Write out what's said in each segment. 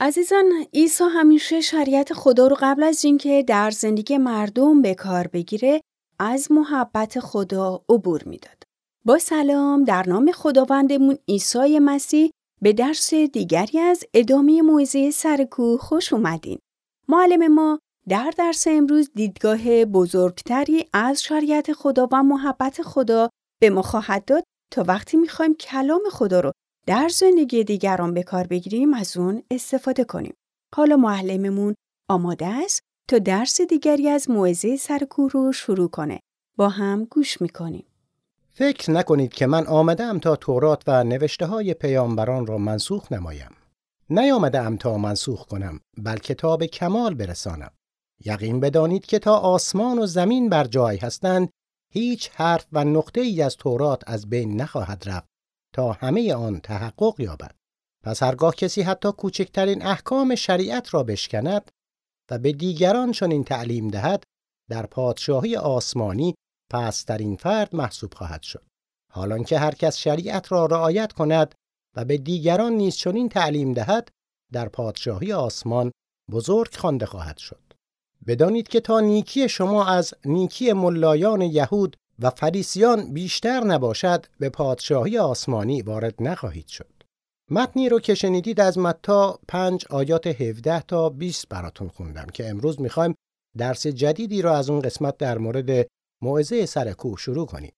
عزیزان عیسی همیشه شریعت خدا رو قبل از اینکه در زندگی مردم به کار بگیره از محبت خدا عبور می‌داد. با سلام در نام خداوندمون عیسی مسیح به درس دیگری از ادامه موعظه سرکو خوش اومدین. معلم ما در درس امروز دیدگاه بزرگتری از شریعت خدا و محبت خدا به ما خواهد داد تا وقتی می‌خوایم کلام خدا رو در زندگی دیگران به کار بگیریم از اون استفاده کنیم. حالا معلممون آماده است تا درس دیگری از موعظه سرکو رو شروع کنه. با هم گوش می‌کنیم. فکر نکنید که من آمدم تا تورات و نوشته های پیامبران را منسوخ نمایم. نیامدم تا منسوخ کنم بلکه تا به کمال برسانم. یقین بدانید که تا آسمان و زمین بر جای هستند هیچ حرف و نقطه ای از تورات از بین نخواهد رفت تا همه آن تحقق یابد. پس هرگاه کسی حتی کوچکترین احکام شریعت را بشکند و به دیگران چنین تعلیم دهد در پادشاهی آسمانی پسترین فرد محسوب خواهد شد. حالان که هر کس شریعت را رعایت کند و به دیگران نیز چنین تعلیم دهد در پادشاهی آسمان بزرگ خوانده خواهد شد. بدانید که تا نیکی شما از نیکی ملایان یهود و فریسیان بیشتر نباشد به پادشاهی آسمانی وارد نخواهید شد. متنی رو که شنیدید از متا 5 آیات 17 تا 20 براتون خوندم که امروز می‌خوایم درس جدیدی رو از اون قسمت در مورد موعظه سر کوه شروع کنیم.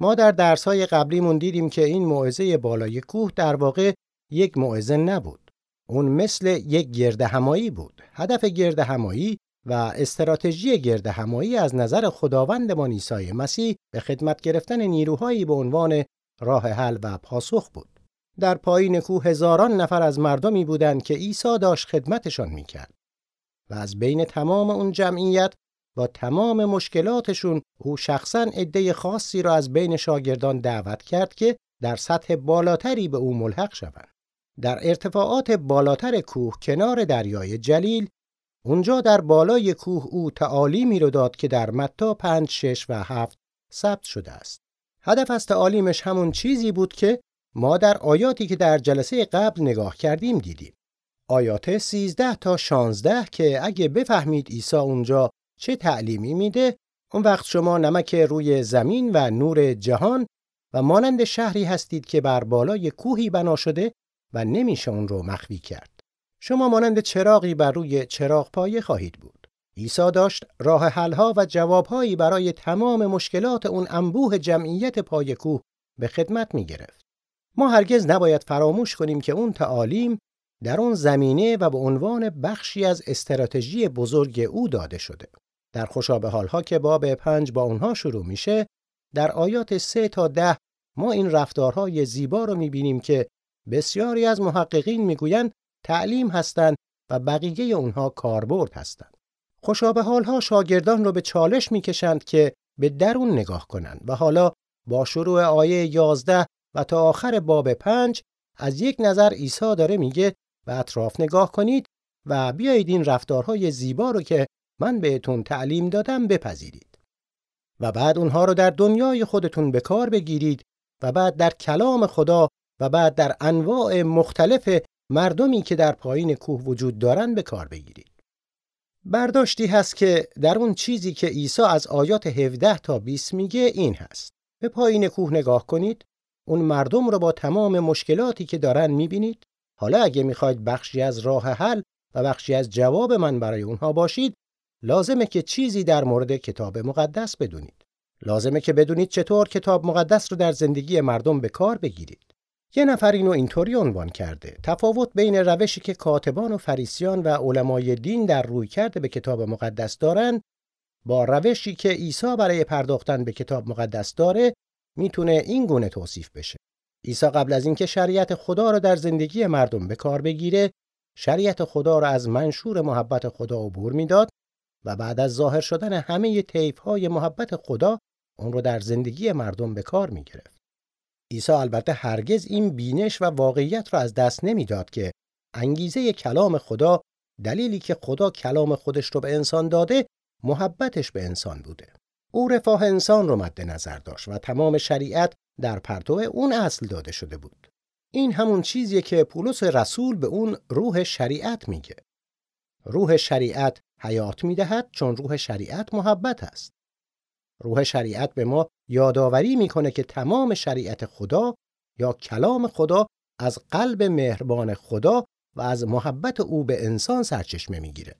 ما در درسهای قبلیمون دیدیم که این موعظه بالای کوه در واقع یک موعظه نبود. اون مثل یک گرد همایی بود. هدف گرد همایی و استراتژی گرد همایی از نظر خداوندمان عیسی مسیح به خدمت گرفتن نیروهایی به عنوان راه حل و پاسخ بود. در پایین کوه هزاران نفر از مردمی بودند که عیسی داشت خدمتشان می‌کرد و از بین تمام اون جمعیت با تمام مشکلاتشون او شخصا عده خاصی را از بین شاگردان دعوت کرد که در سطح بالاتری به او ملحق شوند. در ارتفاعات بالاتر کوه کنار دریای جلیل اونجا در بالای کوه او تعالیمی رو داد که در متا 5 6 و 7 ثبت شده است. هدف از تعالیمش همون چیزی بود که ما در آیاتی که در جلسه قبل نگاه کردیم دیدیم. آیات 13 تا 16 که اگه بفهمید عیسی اونجا چه تعلیمی میده اون وقت شما نمک روی زمین و نور جهان و مانند شهری هستید که بر بالای کوهی بنا شده و نمیشه اون رو مخفی کرد. شما مانند چراغی بر روی چراغ پایه خواهید بود. عیسی داشت راه حلها و جوابهایی برای تمام مشکلات اون انبوه جمعیت پای کوه به خدمت می گرفت. ما هرگز نباید فراموش کنیم که اون تعالیم در اون زمینه و به عنوان بخشی از استراتژی بزرگ او داده شده. در خوشابه حالها که باب پنج با اونها شروع میشه، در آیات سه تا ده ما این رفتارهای زیبا رو می‌بینیم که بسیاری از محققین می‌گویند تعلیم هستند و بقیه اونها کاربرد هستند. خوشابه حالها شاگردان رو به چالش می‌کشند که به درون نگاه کنند و حالا با شروع آیه 11 و تا آخر باب پنج از یک نظر عیسی داره میگه به اطراف نگاه کنید و بیایید این رفتارهای زیبا رو که من بهتون تعلیم دادم بپذیرید. و بعد اونها رو در دنیای خودتون به کار بگیرید و بعد در کلام خدا و بعد در انواع مختلف مردمی که در پایین کوه وجود دارند به کار بگیرید. برداشتی هست که در اون چیزی که عیسی از آیات 17 تا 20 میگه این هست. به پایین کوه نگاه کنید، اون مردم رو با تمام مشکلاتی که دارن می‌بینید. حالا اگه می‌خواید بخشی از راه حل و بخشی از جواب من برای اونها باشید، لازمه که چیزی در مورد کتاب مقدس بدونید. لازمه که بدونید چطور کتاب مقدس رو در زندگی مردم به کار بگیرید. یه نفر اینو اینطوری عنوان کرده. تفاوت بین روشی که کاتبان و فریسیان و علمای دین در روی کرده به کتاب مقدس دارن با روشی که عیسی برای پرداختن به کتاب مقدس داره می‌تونه این گونه توصیف بشه. عیسی قبل از اینکه شریعت خدا را در زندگی مردم به کار بگیره شریعت خدا را از منشور محبت خدا عبور می‌داد و بعد از ظاهر شدن همه طیف های محبت خدا اون رو در زندگی مردم به کار می عیسی البته هرگز این بینش و واقعیت را از دست نمی‌داد که انگیزه کلام خدا دلیلی که خدا کلام خودش رو به انسان داده محبتش به انسان بوده. او رفاه انسان رو مد نظر داشت و تمام شریعت در پرتو اون اصل داده شده بود. این همون چیزیه که پولس رسول به اون روح شریعت میگه. روح شریعت حیات می‌دهد چون روح شریعت محبت است. روح شریعت به ما یادآوری می‌کنه که تمام شریعت خدا یا کلام خدا از قلب مهربان خدا و از محبت او به انسان سرچشمه می‌گیره.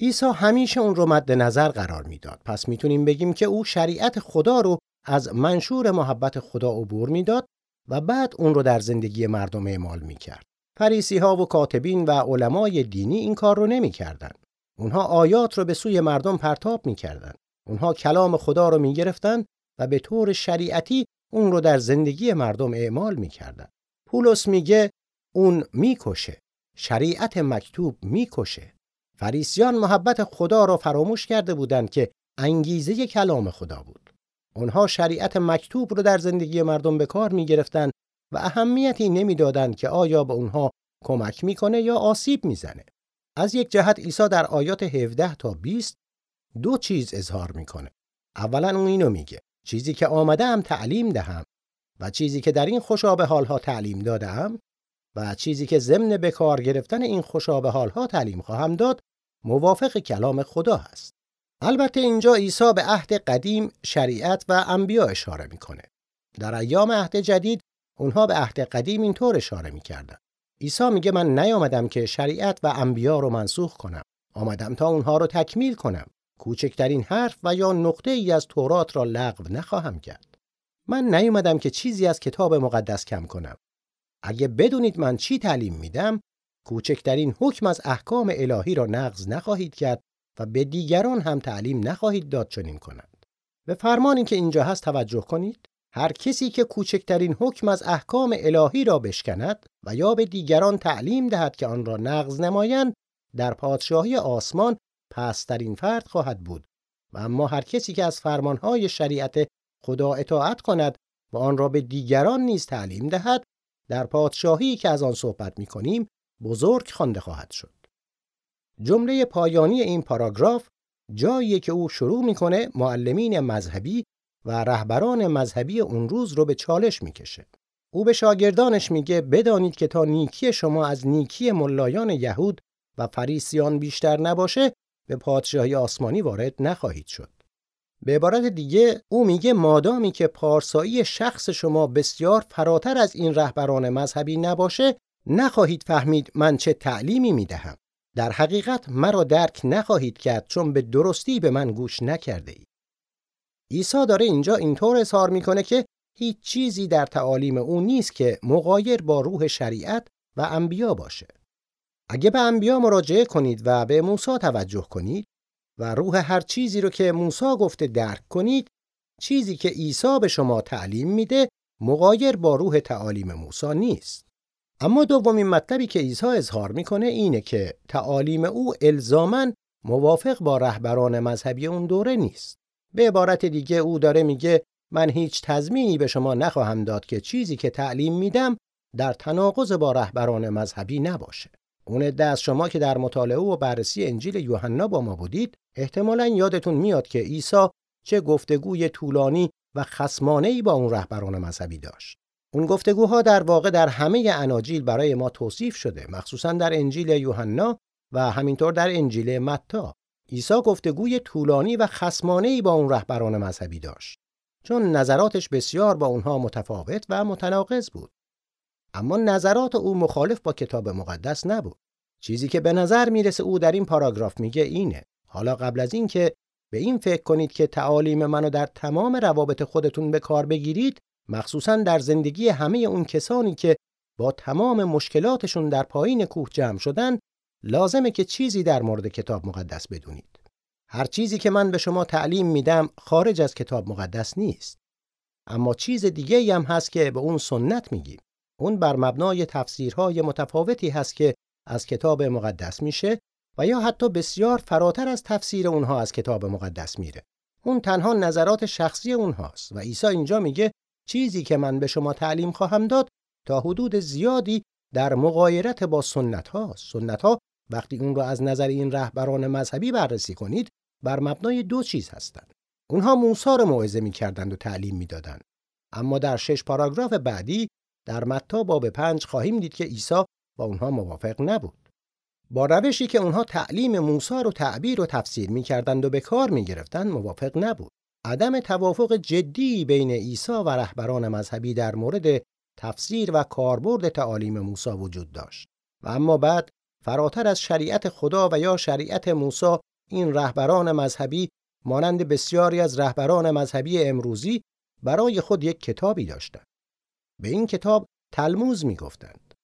عیسی همیشه اون رو مد نظر قرار می‌داد. پس می‌تونیم بگیم که او شریعت خدا رو از منشور محبت خدا عبور می‌داد و بعد اون رو در زندگی مردم اعمال می‌کرد. فریسی ها و کاتبین و علمای دینی این کار رو نمی‌کردند. اونها آیات رو به سوی مردم پرتاب می‌کردند. اونها کلام خدا رو می‌گرفتند و به طور شریعتی اون رو در زندگی مردم اعمال می‌کردند. پولس میگه اون می‌کشه. شریعت مکتوب می‌کشه. فریسیان محبت خدا را فراموش کرده بودند که انگیزه کلام خدا بود. اونها شریعت مکتوب رو در زندگی مردم به کار می گرفتن و اهمیتی نمی‌دادند که آیا به اونها کمک می‌کنه یا آسیب می‌زنه. از یک جهت عیسی در آیات 17 تا 20 دو چیز اظهار می‌کنه. اولا اون اینو میگه چیزی که آمدم تعلیم دهم و چیزی که در این خوشابه حالها تعلیم دادم و چیزی که ضمن به کار گرفتن این خوشابه حالها تعلیم خواهم داد موافق کلام خدا هست. البته اینجا عیسی به عهد قدیم شریعت و انبیا اشاره می‌کنه. در ایام عهد جدید اونها به عهد قدیم اینطور اشاره می‌کردن. عیسی میگه من نیامدم که شریعت و انبیا رو منسوخ کنم. آمدم تا اونها رو تکمیل کنم. کوچکترین حرف و یا نقطه ای از تورات را لغو نخواهم کرد. من نیومدم که چیزی از کتاب مقدس کم کنم. اگه بدونید من چی تعلیم میدم، کوچکترین حکم از احکام الهی را نقض نخواهید کرد و به دیگران هم تعلیم نخواهید داد چنین کنند. به فرمانی که اینجا هست توجه کنید. هر کسی که کوچکترین حکم از احکام الهی را بشکند و یا به دیگران تعلیم دهد که آن را نقض نمایند در پادشاهی آسمان پسترین فرد خواهد بود و اما هر کسی که از فرمانهای شریعت خدا اطاعت کند و آن را به دیگران نیز تعلیم دهد در پادشاهی که از آن صحبت می کنیم بزرگ خوانده خواهد شد. جمله پایانی این پاراگراف جایی که او شروع می‌کنه معلمین مذهبی و رهبران مذهبی اون روز رو به چالش می‌کشه. او به شاگردانش میگه بدانید که تا نیکی شما از نیکی ملایان یهود و فریسیان بیشتر نباشه به پادشاهی آسمانی وارد نخواهید شد. به عبارت دیگه او میگه مادامی که پارسایی شخص شما بسیار فراتر از این رهبران مذهبی نباشه نخواهید فهمید من چه تعلیمی می‌دهم. در حقیقت مرا درک نخواهید کرد چون به درستی به من گوش نکرده اید. عیسی داره اینجا اینطور اظهار می‌کنه که هیچ چیزی در تعالیم او نیست که مقایر با روح شریعت و انبیا باشه. اگه به انبیا مراجعه کنید و به موسی توجه کنید و روح هر چیزی رو که موسی گفته درک کنید، چیزی که عیسی به شما تعلیم میده مقایر با روح تعالیم موسی نیست. اما دومین مطلبی که عیسی اظهار می‌کنه اینه که تعالیم او الزامن موافق با رهبران مذهبی اون دوره نیست. به عبارت دیگه او داره میگه من هیچ تضمینی به شما نخواهم داد که چیزی که تعلیم میدم در تناقض با رهبران مذهبی نباشه. اون دست شما که در مطالعه و بررسی انجیل یوحنا با ما بودید احتمالا یادتون میاد که عیسی چه گفتگوی طولانی و خسمانه‌ای با اون رهبران مذهبی داشت. اون گفتگوها در واقع در همه اناجیل برای ما توصیف شده مخصوصا در انجیل یوحنا و همینطور در انجیل متا. عیسی گفتگوی طولانی و خسمانه‌ای با اون رهبران مذهبی داشت. چون نظراتش بسیار با اونها متفاوت و متناقض بود. اما نظرات او مخالف با کتاب مقدس نبود چیزی که به نظر می‌رسه او در این پاراگراف میگه اینه حالا قبل از این که به این فکر کنید که تعالیم منو در تمام روابط خودتون به کار بگیرید مخصوصا در زندگی همه اون کسانی که با تمام مشکلاتشون در پایین کوه جمع شدن لازمه که چیزی در مورد کتاب مقدس بدونید. هر چیزی که من به شما تعلیم میدم خارج از کتاب مقدس نیست. اما چیز دیگه هم هست که به اون سنت میگیم. اون بر مبنای تفسیرهای متفاوتی هست که از کتاب مقدس میشه و یا حتی بسیار فراتر از تفسیر اونها از کتاب مقدس میره. اون تنها نظرات شخصی اونهاست و عیسی اینجا میگه چیزی که من به شما تعلیم خواهم داد تا حدود زیادی در مقایرت با سنت ها سنت ها وقتی اون را از نظر این رهبران مذهبی بررسی کنید بر مبنای دو چیز هستند اونها موسی را موعظه می‌کردند و تعلیم می‌دادند اما در شش پاراگراف بعدی در متا باب پنج خواهیم دید که عیسی با اونها موافق نبود. با روشی که اونها تعلیم موسی رو تعبیر و تفسیر می‌کردند و به کار می‌گرفتند موافق نبود. عدم توافق جدی بین عیسی و رهبران مذهبی در مورد تفسیر و کاربرد تعالیم موسی وجود داشت. و اما بعد فراتر از شریعت خدا و یا شریعت موسی این رهبران مذهبی مانند بسیاری از رهبران مذهبی امروزی برای خود یک کتابی داشتند. به این کتاب تلموز می گفتند.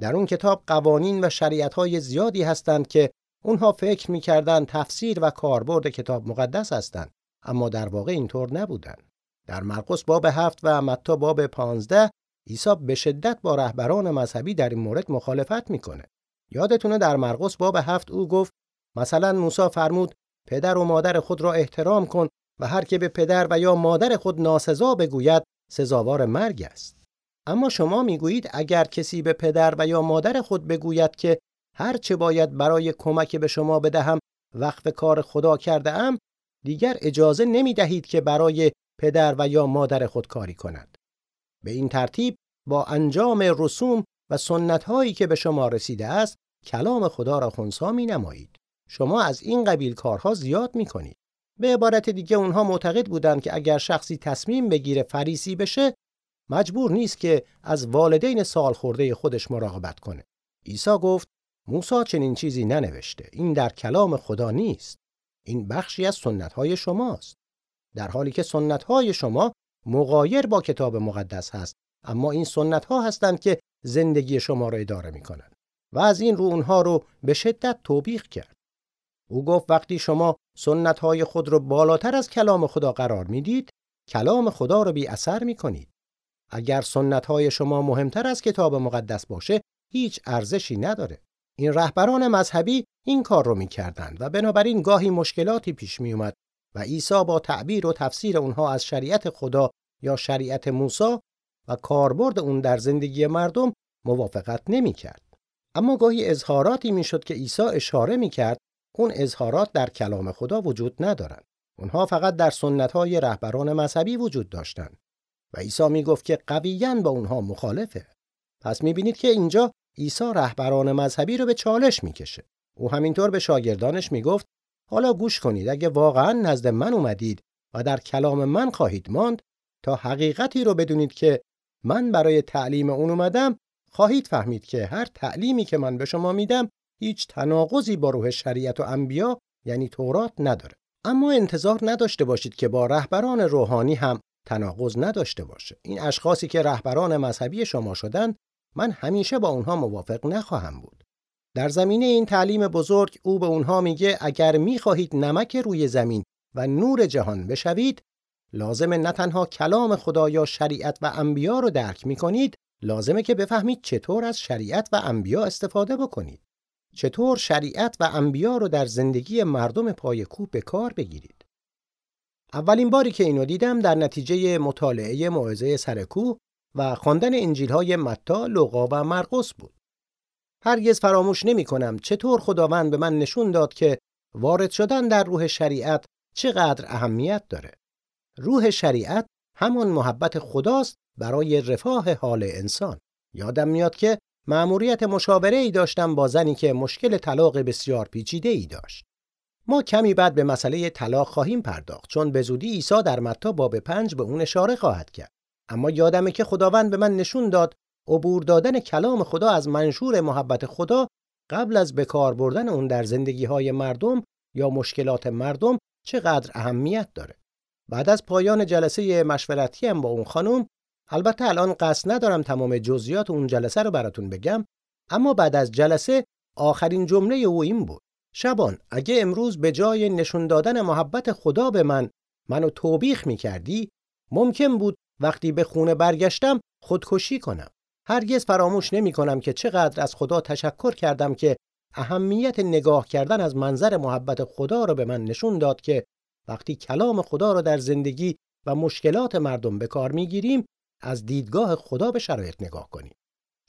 در اون کتاب قوانین و شریعتهای زیادی هستند که اونها فکر می‌کردند تفسیر و کاربرد کتاب مقدس هستند اما در واقع اینطور نبودند. در مرقس باب هفت و متا باب پانزده عیسی به شدت با رهبران مذهبی در این مورد مخالفت می‌کنه. یادتونه در مرقس باب هفت او گفت مثلا موسی فرمود پدر و مادر خود را احترام کن و هر که به پدر و یا مادر خود ناسزا بگوید سزاوار مرگ است. اما شما می‌گویید اگر کسی به پدر و یا مادر خود بگوید که هر چه باید برای کمک به شما بدهم وقف کار خدا کرده ام دیگر اجازه نمی دهید که برای پدر و یا مادر خود کاری کند. به این ترتیب با انجام رسوم و سنت هایی که به شما رسیده است کلام خدا را خونسا می نمایید. شما از این قبیل کارها زیاد می کنید. به عبارت دیگه اونها معتقد بودند که اگر شخصی تصمیم بگیره فریسی بشه مجبور نیست که از والدین سال خورده خودش مراقبت کنه. عیسی گفت موسی چنین چیزی ننوشته. این در کلام خدا نیست. این بخشی از سنت های شماست. در حالی که سنت های شما مغایر با کتاب مقدس هست اما این سنت ها هستند که زندگی شما را اداره می کنند. و از این رو اونها رو به شدت توبیخ کرد. او گفت وقتی شما سنت های خود رو بالاتر از کلام خدا قرار می‌دید کلام خدا رو بی اثر می کنید. اگر سنت های شما مهمتر از کتاب مقدس باشه هیچ ارزشی نداره. این رهبران مذهبی این کار رو می‌کردند و بنابراین گاهی مشکلاتی پیش می اومد و عیسی با تعبیر و تفسیر اونها از شریعت خدا یا شریعت موسی و کاربرد اون در زندگی مردم موافقت نمی‌کرد. اما گاهی اظهاراتی می‌شد که عیسی اشاره می‌کرد اون اظهارات در کلام خدا وجود ندارند. اونها فقط در سنتهای رهبران مذهبی وجود داشتند و عیسی می‌گفت که قویا با اونها مخالفه. پس می‌بینید که اینجا عیسی رهبران مذهبی رو به چالش می‌کشه. او همینطور به شاگردانش می‌گفت حالا گوش کنید اگه واقعا نزد من اومدید و در کلام من خواهید ماند تا حقیقتی رو بدونید که من برای تعلیم اون اومدم خواهید فهمید که هر تعلیمی که من به شما میدم هیچ تناقضی با روح شریعت و انبیا یعنی تورات نداره اما انتظار نداشته باشید که با رهبران روحانی هم تناقض نداشته باشه. این اشخاصی که رهبران مذهبی شما شدن من همیشه با اونها موافق نخواهم بود. در زمینه این تعلیم بزرگ او به اونها میگه اگر می‌خواهید نمک روی زمین و نور جهان بشوید لازم نه تنها کلام خدا یا شریعت و انبیا رو درک می‌کنید لازمه که بفهمید چطور از شریعت و انبیا استفاده بکنید. چطور شریعت و انبیا رو در زندگی مردم پای کوه به کار بگیرید؟ اولین باری که اینو دیدم در نتیجه مطالعه موعظه سرکوه و خواندن انجیل‌های متا، لوقا و مرقس بود. هرگز فراموش نمی کنم چطور خداوند به من نشون داد که وارد شدن در روح شریعت چقدر اهمیت داره. روح شریعت همون محبت خداست برای رفاه حال انسان. یادم میاد که مأموریت مشاوره ای داشتم با زنی که مشکل طلاق بسیار پیچیده ای داشت. ما کمی بعد به مسئله طلاق خواهیم پرداخت چون به زودی عیسی در متا باب پنج به اون اشاره خواهد کرد. اما یادمه که خداوند به من نشون داد عبور دادن کلام خدا از منشور محبت خدا قبل از به کار بردن اون در زندگی های مردم یا مشکلات مردم چقدر اهمیت داره. بعد از پایان جلسه مشورتی هم با اون خانم البته الان قصد ندارم تمام جزئیات اون جلسه رو براتون بگم اما بعد از جلسه آخرین جمله او این بود شبان اگه امروز به جای نشون دادن محبت خدا به من منو توبیخ می‌کردی ممکن بود وقتی به خونه برگشتم خودکشی کنم. هرگز فراموش نمی کنم که چقدر از خدا تشکر کردم که اهمیت نگاه کردن از منظر محبت خدا رو به من نشون داد که وقتی کلام خدا رو در زندگی و مشکلات مردم به کار می‌گیریم از دیدگاه خدا به شرایط نگاه کنیم.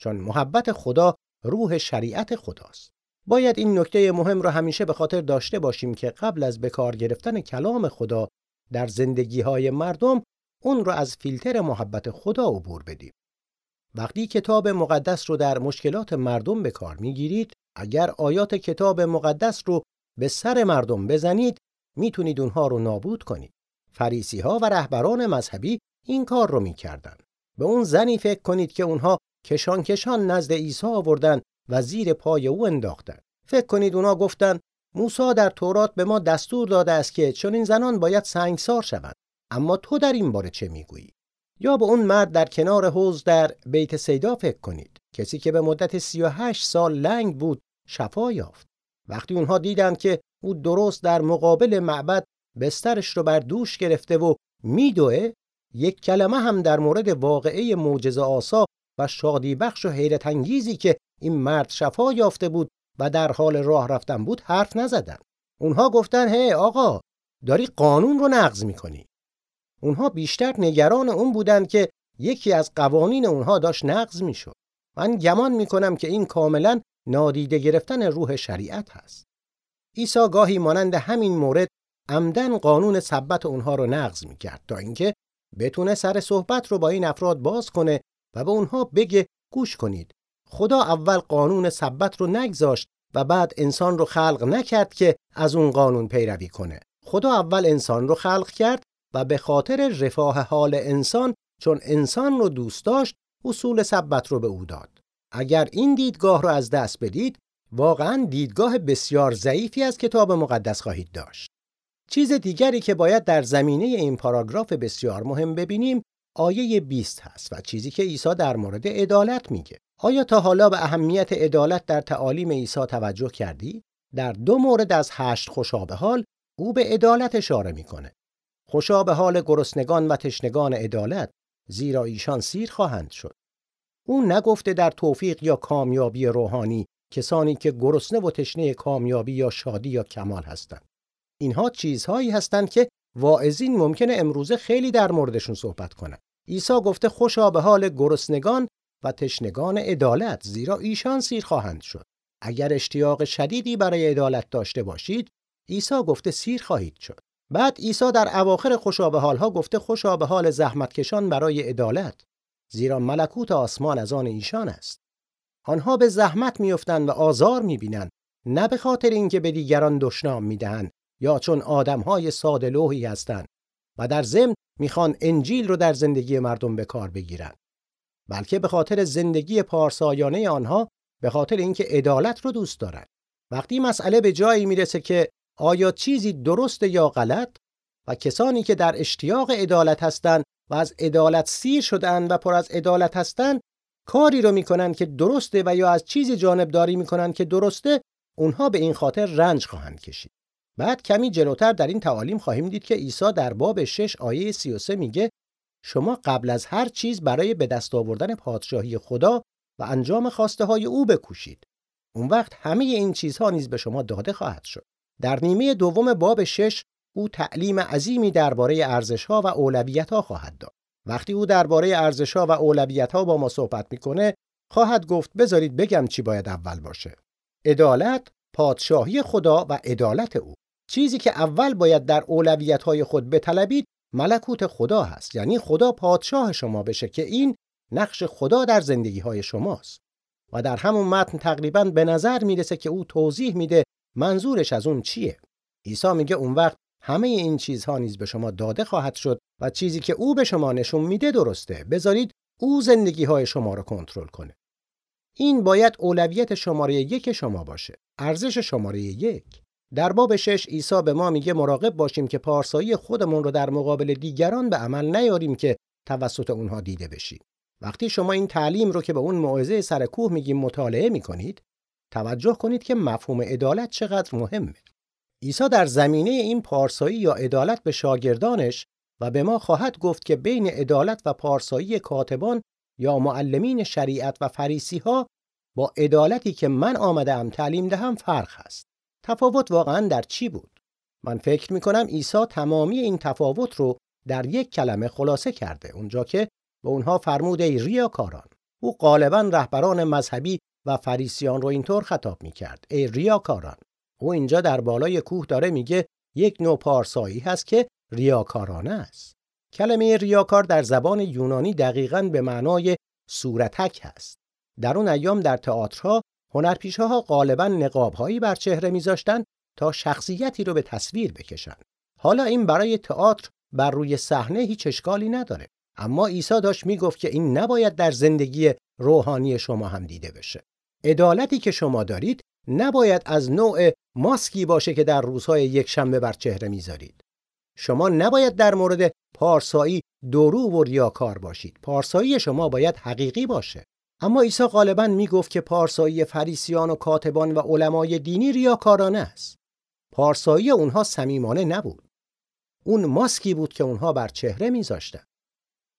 چون محبت خدا روح شریعت خداست. باید این نکته مهم رو همیشه به خاطر داشته باشیم که قبل از به کار گرفتن کلام خدا در زندگی های مردم اون رو از فیلتر محبت خدا عبور بدیم. وقتی کتاب مقدس رو در مشکلات مردم به کار می‌گیرید اگر آیات کتاب مقدس رو به سر مردم بزنید می‌تونید اونها رو نابود کنید. فریسی ها و رهبران مذهبی این کار رو می‌کردن. به اون زنی فکر کنید که اونها کشان کشان نزد عیسی آوردن و زیر پای او انداختن فکر کنید اونا گفتن موسی در تورات به ما دستور داده است که چون این زنان باید سنگسار شوند. اما تو در این باره چه می‌گویی؟ یا به اون مرد در کنار حوض در بیت سیدا فکر کنید. کسی که به مدت 38 سال لنگ بود شفا یافت. وقتی اونها دیدند که او درست در مقابل معبد بسترش رو بر دوش گرفته و میدوه یک کلمه هم در مورد واقعه معجزه آسا و شادی بخش و حیرت انگیزی که این مرد شفا یافته بود و در حال راه رفتن بود حرف نزدن. اونها گفتن هی آقا داری قانون رو نقض می‌کنی. اونها بیشتر نگران اون بودند که یکی از قوانین اونها داشت نقض می‌شد. من گمان می‌کنم که این کاملا نادیده گرفتن روح شریعت هست. عیسی گاهی مانند همین مورد عمدن قانون سبت اونها رو نقض می‌کرد تا اینکه بتونه سر صحبت رو با این افراد باز کنه و به اونها بگه گوش کنید خدا اول قانون سبت رو نگذاشت و بعد انسان رو خلق نکرد که از اون قانون پیروی کنه. خدا اول انسان رو خلق کرد و به خاطر رفاه حال انسان چون انسان رو دوست داشت اصول سبت رو به او داد. اگر این دیدگاه رو از دست بدید واقعا دیدگاه بسیار ضعیفی از کتاب مقدس خواهید داشت. چیز دیگری که باید در زمینه این پاراگراف بسیار مهم ببینیم آیه 20 هست و چیزی که عیسی در مورد عدالت میگه. آیا تا حالا به اهمیت عدالت در تعالیم عیسی توجه کردی؟ در دو مورد از هشت خوشابه حال او به عدالت اشاره می‌کنه. خوشا به حال گرسنگان و تشنگان عدالت زیرا ایشان سیر خواهند شد. او نگفته در توفیق یا کامیابی روحانی کسانی که گرسنه و تشنه کامیابی یا شادی یا کمال هستند. اینها چیزهایی هستند که واعظین ممکنه امروزه خیلی در موردشون صحبت کنند عیسی گفته خوشا به حال گرسنگان و تشنگان عدالت زیرا ایشان سیر خواهند شد. اگر اشتیاق شدیدی برای عدالت داشته باشید عیسی گفته سیر خواهید شد. بعد عیسی در اواخر خوشا به حالها گفته خوشا به حال زحمتکشان برای عدالت زیرا ملکوت آسمان از آن ایشان است. آنها به زحمت میافتند و آزار می‌بینند نه به خاطر اینکه به دیگران دشنام می‌دهند یا چون آدمهای ساده لوحی هستند و در ضمن می‌خوان انجیل رو در زندگی مردم به کار بگیرند. بلکه به خاطر زندگی پارسایانه آنها به خاطر اینکه عدالت رو دوست دارند. وقتی مسئله به جایی می‌رسه که آیا چیزی درست یا غلط و کسانی که در اشتیاق عدالت هستند و از عدالت سیر شدن و پر از عدالت هستند کاری رو می‌کنن که درسته و یا از چیزی جانبداری می‌کنن که درسته اونها به این خاطر رنج خواهند کشید. بعد کمی جلوتر در این تعالیم خواهیم دید که عیسی در باب 6 آیه 33 میگه شما قبل از هر چیز برای به دست آوردن پادشاهی خدا و انجام خواسته های او بکوشید. اون وقت همه این چیزها نیز به شما داده خواهد شد. در نیمه دوم باب 6 او تعلیم عظیمی درباره ارزش‌ها و اولویت‌ها خواهد داد. وقتی او درباره ارزش‌ها و اولویت‌ها با ما صحبت می‌کنه خواهد گفت بذارید بگم چی باید اول باشه. عدالت پادشاهی خدا و عدالت او. چیزی که اول باید در اولویت‌های خود بطلبید ملکوت خدا هست. یعنی خدا پادشاه شما بشه که این نقش خدا در زندگی های شماست. و در همون متن تقریبا به نظر می‌رسه که او توضیح میده منظورش از اون چیه. عیسی میگه اون وقت همه این چیزها نیز به شما داده خواهد شد و چیزی که او به شما نشون میده درسته. بذارید او زندگی های شما رو کنترل کنه. این باید اولویت شماره یک شما باشه. ارزش شماره یک. در باب شش عیسی به ما میگه مراقب باشیم که پارسایی خودمون رو در مقابل دیگران به عمل نیاریم که توسط اونها دیده بشیم. وقتی شما این تعلیم رو که به اون موعظه سر کوه میگیم مطالعه می‌کنید، توجه کنید که مفهوم عدالت چقدر مهمه. عیسی در زمینه این پارسایی یا عدالت به شاگردانش و به ما خواهد گفت که بین عدالت و پارسایی کاتبان یا معلمین شریعت و فریسی ها با عدالتی که من آمدم تعلیم دهم فرق هست. تفاوت واقعا در چی بود؟ من فکر می کنم عیسی تمامی این تفاوت رو در یک کلمه خلاصه کرده اونجا که به اونها فرمود ای ریاکاران او غالبا رهبران مذهبی و فریسیان رو اینطور خطاب می کرد ای ریاکاران او اینجا در بالای کوه داره میگه یک نوع پارسایی هست که ریاکارانه است کلمه ریاکار در زبان یونانی دقیقا به معنای صورتک هست. در اون ایام در تئاترها هنرپیشه‌ها غالبا نقابهایی بر چهره میذاشتن تا شخصیتی رو به تصویر بکشن. حالا این برای تئاتر بر روی صحنه هیچ اشکالی نداره. اما عیسی داشت می‌گفت که این نباید در زندگی روحانی شما هم دیده بشه. عدالتی که شما دارید نباید از نوع ماسکی باشه که در روزهای یک شنبه بر چهره می‌ذارید. شما نباید در مورد پارسایی درو و ریاکار باشید. پارسایی شما باید حقیقی باشه. اما عیسی غالبا می‌گفت که پارسایی فریسیان و کاتبان و علمای دینی ریاکارانه است. پارسایی اونها صمیمانه نبود. اون ماسکی بود که اونها بر چهره میذاشتن.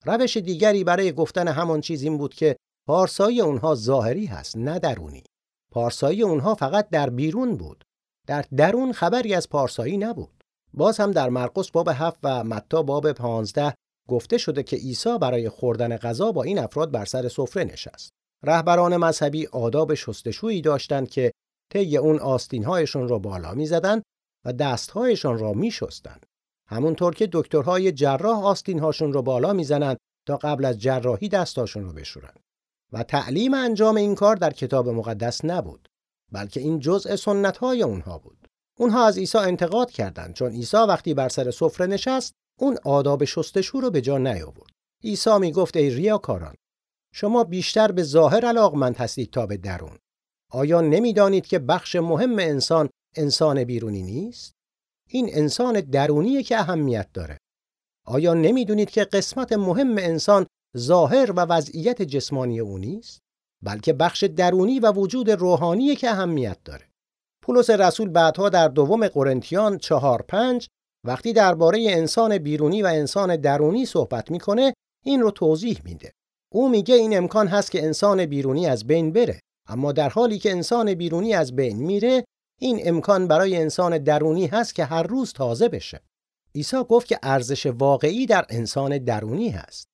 روش دیگری برای گفتن همان چیز این بود که پارسایی اونها ظاهری هست نه درونی. پارسایی اونها فقط در بیرون بود. در درون خبری از پارسایی نبود. باز هم در مرقس باب 7 و متا باب 15 گفته شده که عیسی برای خوردن غذا با این افراد بر سر سفره نشست. رهبران مذهبی آداب شستشویی داشتند که طی اون آستینهایشون را بالا می‌زدند و دستهایشان را میشستند. همونطور که دکترهای جراح آستینهاشون رو بالا می‌زنند تا قبل از جراحی دستهاشون رو بشورند. و تعلیم انجام این کار در کتاب مقدس نبود بلکه این جزء سنت های اونها بود اونها از عیسی انتقاد کردند چون عیسی وقتی بر سر سفره نشست اون آداب شستشو رو به جا نیاورد. عیسی می گفت ای ریاکاران شما بیشتر به ظاهر علاقمند هستید تا به درون. آیا نمی‌دانید که بخش مهم انسان انسان بیرونی نیست؟ این انسان درونیه که اهمیت داره. آیا نمی‌دونید که قسمت مهم انسان ظاهر و وضعیت جسمانی او نیست؟ بلکه بخش درونی و وجود روحانی که اهمیت داره. پولس رسول بعدها در دوم قرنتیان چهار پنج وقتی درباره انسان بیرونی و انسان درونی صحبت می‌کنه این رو توضیح میده. او میگه این امکان هست که انسان بیرونی از بین بره. اما در حالی که انسان بیرونی از بین میره این امکان برای انسان درونی هست که هر روز تازه بشه. عیسی گفت که ارزش واقعی در انسان درونی هست.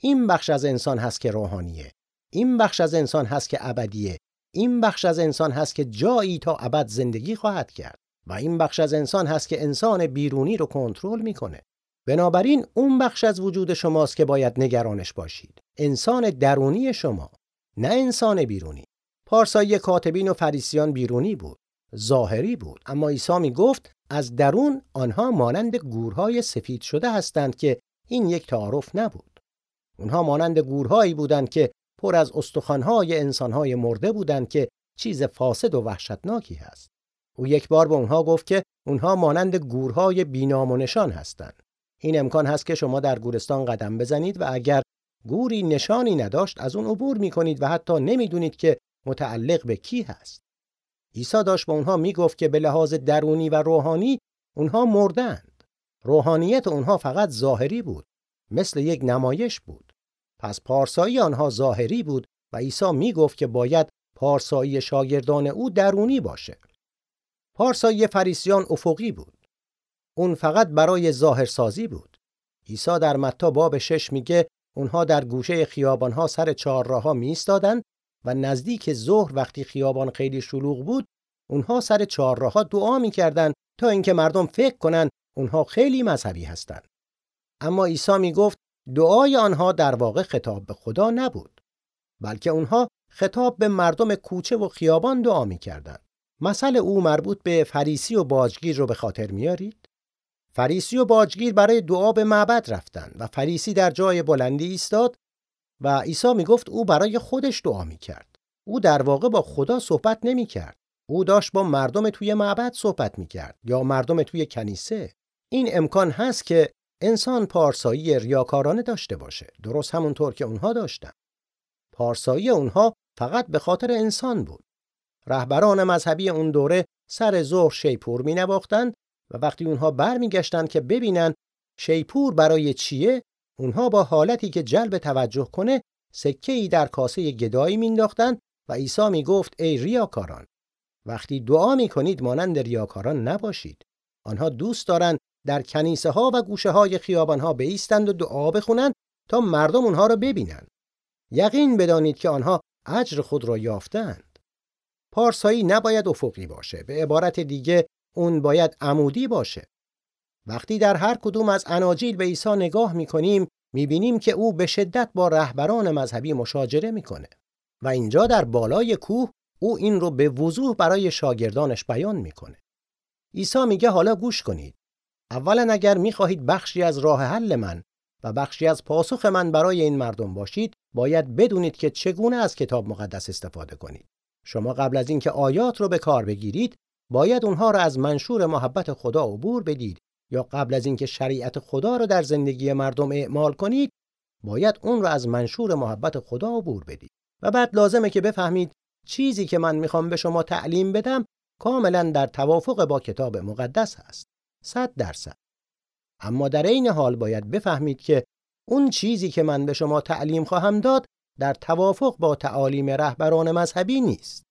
این بخش از انسان هست که روحانیه. این بخش از انسان هست که ابدیه. این بخش از انسان هست که جایی تا ابد زندگی خواهد کرد. و این بخش از انسان هست که انسان بیرونی رو کنترل می‌کنه. بنابراین اون بخش از وجود شماست که باید نگرانش باشید. انسان درونی شما نه انسان بیرونی. پارسایی کاتبین و فریسیان بیرونی بود ظاهری بود. اما عیسی می گفت از درون آنها مانند گورهای سفید شده هستند که این یک تعارف نبود. اونها مانند گورهایی بودند که پر از استخوانهای انسانهای مرده بودند که چیز فاسد و وحشتناکی هست. او یک بار به اونها گفت که اونها مانند گورهای بینام و نشان هستند. این امکان هست که شما در گورستان قدم بزنید و اگر گوری نشانی نداشت از اون عبور می کنید و حتی نمی‌دونید که متعلق به کی هست. عیسی داشت به اونها می‌گفت که به لحاظ درونی و روحانی اونها مردند. روحانیت اونها فقط ظاهری بود. مثل یک نمایش بود. پس پارسایی آنها ظاهری بود و عیسی می گفت که باید پارسایی شاگردان او درونی باشه. پارسایی فریسیان افقی بود. اون فقط برای ظاهرسازی بود. عیسی در متا باب شش میگه اونها در گوشه خیابانها سر چهارراهها می و نزدیک ظهر وقتی خیابان خیلی شلوغ بود اونها سر چهارراهها دعا می‌کردند تا اینکه مردم فکر کنن اونها خیلی مذهبی هستند. اما عیسی می گفت دعای آنها در واقع خطاب به خدا نبود بلکه اونها خطاب به مردم کوچه و خیابان دعا می مسئله او مربوط به فریسی و باجگیر رو به خاطر میارید؟ فریسی و باجگیر برای دعا به معبد رفتن و فریسی در جای بلندی ایستاد و عیسی می گفت او برای خودش دعا می کرد. او در واقع با خدا صحبت نمی کرد. او داشت با مردم توی معبد صحبت می کرد یا مردم توی کنیسه. این امکان هست که انسان پارسایی ریاکارانه داشته باشه درست همونطور که اونها داشتن پارسایی اونها فقط به خاطر انسان بود رهبران مذهبی اون دوره سر ظهر شیپور می نواختند و وقتی اونها برمیگشتند که ببینن شیپور برای چیه اونها با حالتی که جلب توجه کنه سکه ای در کاسه گدایی مینداختند و عیسی می گفت ای ریاکاران وقتی دعا می کنید مانند ریاکاران نباشید آنها دوست دارند در کنیسه ها و گوشه های خیابان ها بیستند و دعا بخونند تا مردم اونها را ببینند. یقین بدانید که آنها اجر خود را یافتند. پارسایی نباید افقی باشه. به عبارت دیگه اون باید عمودی باشه. وقتی در هر کدوم از اناجیل به عیسی نگاه می‌کنیم می‌بینیم که او به شدت با رهبران مذهبی مشاجره می‌کنه و اینجا در بالای کوه او این رو به وضوح برای شاگردانش بیان می‌کنه. عیسی میگه حالا گوش کنید. اولا اگر می‌خواهید بخشی از راه حل من و بخشی از پاسخ من برای این مردم باشید، باید بدونید که چگونه از کتاب مقدس استفاده کنید. شما قبل از اینکه آیات رو به کار بگیرید، باید اونها را از منشور محبت خدا عبور بدید یا قبل از اینکه شریعت خدا رو در زندگی مردم اعمال کنید، باید اون را از منشور محبت خدا عبور بدید. و بعد لازمه که بفهمید چیزی که من می‌خوام به شما تعلیم بدم کاملا در توافق با کتاب مقدس هست. صد درصد. اما در عین حال باید بفهمید که اون چیزی که من به شما تعلیم خواهم داد در توافق با تعالیم رهبران مذهبی نیست.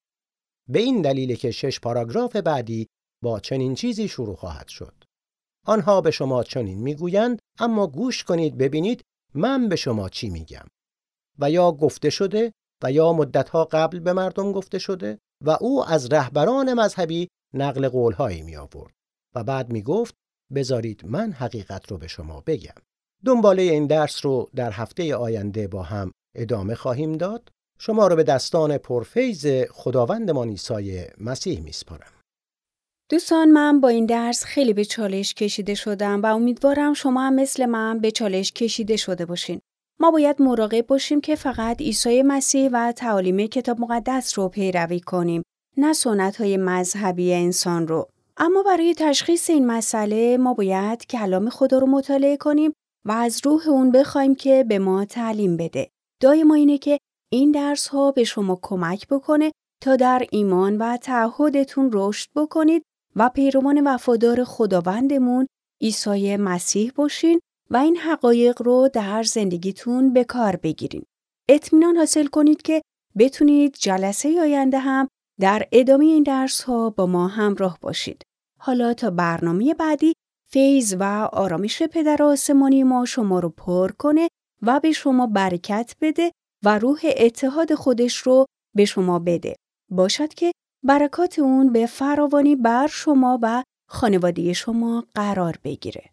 به این دلیل که شش پاراگراف بعدی با چنین چیزی شروع خواهد شد. آنها به شما چنین می‌گویند اما گوش کنید ببینید من به شما چی میگم. و یا گفته شده و یا مدتها قبل به مردم گفته شده و او از رهبران مذهبی نقل قولهایی می آورد و بعد می گفت بذارید من حقیقت رو به شما بگم. دنباله این درس رو در هفته آینده با هم ادامه خواهیم داد. شما رو به دستان پرفیز خداوندمان عیسی مسیح میسپارم. دوستان من با این درس خیلی به چالش کشیده شدم و امیدوارم شما هم مثل من به چالش کشیده شده باشین. ما باید مراقب باشیم که فقط عیسی مسیح و تعالیم کتاب مقدس رو پیروی کنیم نه سنت های مذهبی انسان رو اما برای تشخیص این مسئله ما باید کلام خدا رو مطالعه کنیم و از روح اون بخوایم که به ما تعلیم بده دای ما اینه که این درس ها به شما کمک بکنه تا در ایمان و تعهدتون رشد بکنید و پیروان وفادار خداوندمون عیسی مسیح باشین و این حقایق رو در زندگیتون به کار بگیرین. اطمینان حاصل کنید که بتونید جلسه آینده هم در ادامه این درس ها با ما همراه باشید. حالا تا برنامه بعدی فیض و آرامش پدر آسمانی ما شما رو پر کنه و به شما برکت بده و روح اتحاد خودش رو به شما بده. باشد که برکات اون به فراوانی بر شما و خانواده شما قرار بگیره.